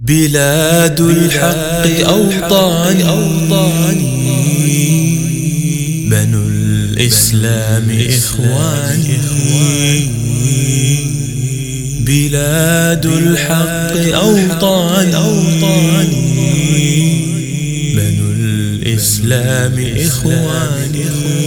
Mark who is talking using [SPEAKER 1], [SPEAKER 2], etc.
[SPEAKER 1] بلاد الحق أوطاني. أوطاني. بنو الإسلام إخواني. بلاد الحق أوطاني, أوطاني. بنو الإسلام إخواني.